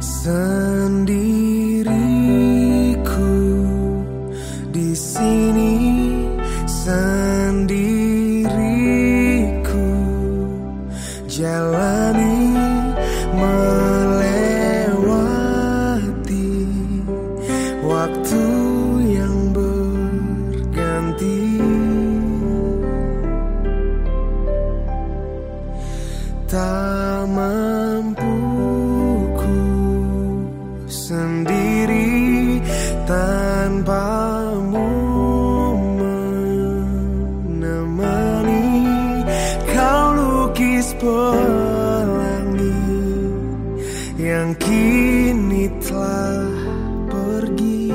Sunday. Tak mampu sendiri tanpamu menemani. Kau lukis pelangi yang kini telah pergi.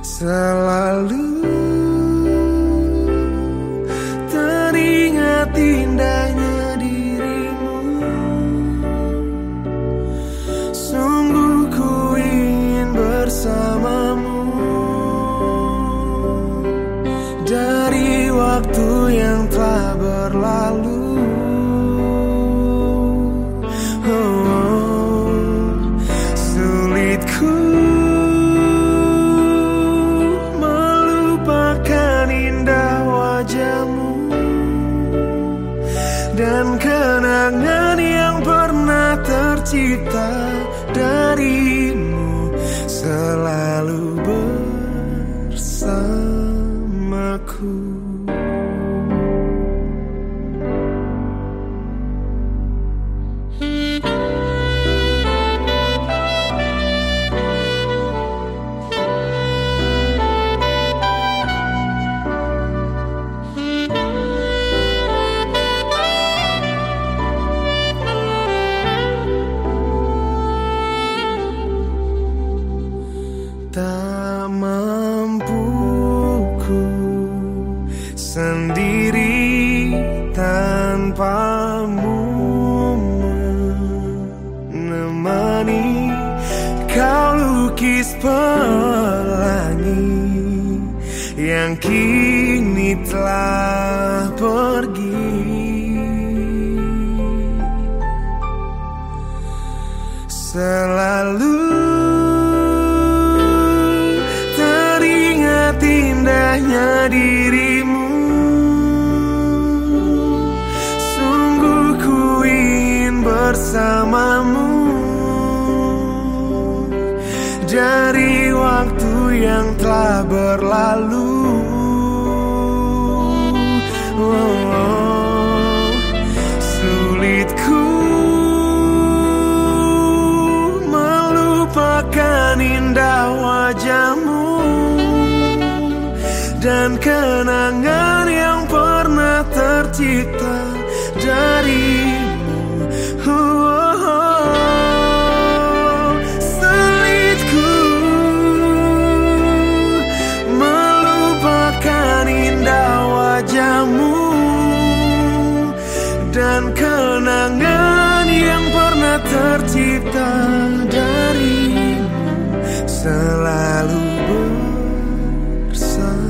Selalu indahnya bersamamu dari waktu yang telah berlalu. Oh, sulitku melupakan dan kenangan yang pernah tercipta darimu. Selalu lukis pelangi yang kini telah pergi. Selalu indahnya dirimu Dari waktu yang telah berlalu. Oh, Sulitku melupakan indah wajahmu dan kenangan yang pernah tercipta selalu bersamaku.